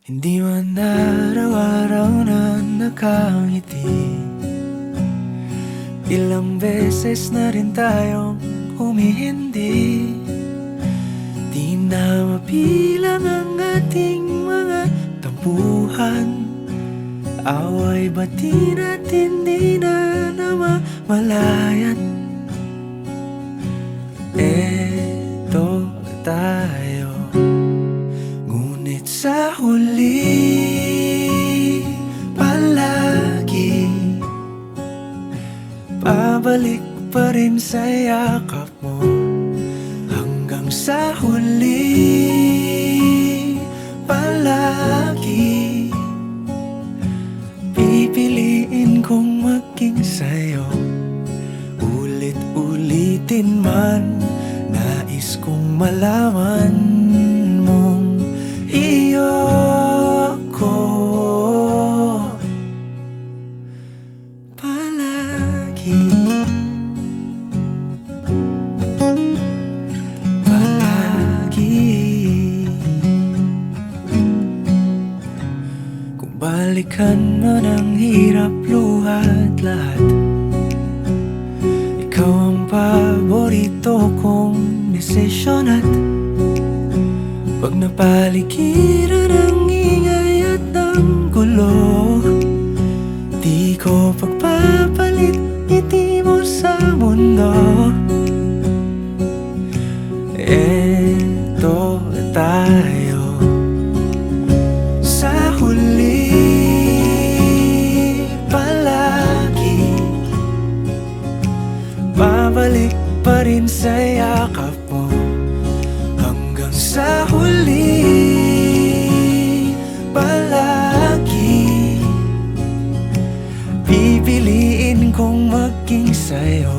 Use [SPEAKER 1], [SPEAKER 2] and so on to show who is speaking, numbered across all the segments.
[SPEAKER 1] Hindi man araw-araw na nakangiti. Ilang beses na rin tayong humihindi. Di na mabilang ang ating mga tampuhan. Away bati natin di na namamalayan? Eto tayo sa huli Palagi Pabalik pa rin sa yakap mo. Hanggang sa huli Palagi Pipiliin kong maging sa'yo. Ulit-ulitin man Nais kong malaman balikan man ang hirap luhat lahat. Ikaw ang paborito kong desisyon at Pag napaligiran ang ingay at ng gulo Di ko pagpapalit ngiti mo sa mundo. Eto tayo sa yakap mo Hanggang sa huli. Palagi Pipiliin kong maging sa'yo.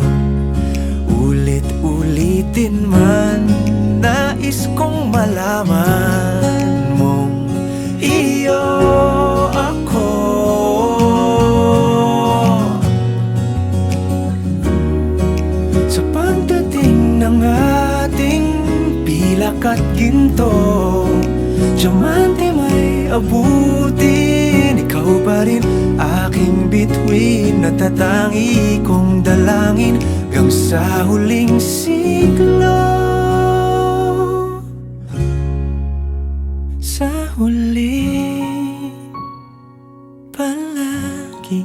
[SPEAKER 1] Ulit-ulitin man Nais kong malaman at ginto Diamante may abutin Ikaw pa rin aking bituin. Natatangi kong dalangin Hanggang sa huling siglo. Sa huli Palagi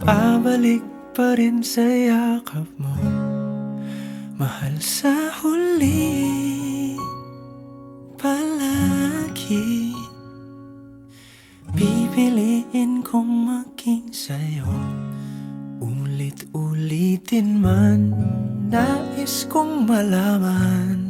[SPEAKER 1] Pabalik pa rin sa yakap mo Mahal sa huli Palagi. Pipiliin kong maging sa'yo Ulit-ulitin man Nais kong malaman